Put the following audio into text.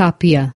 cápia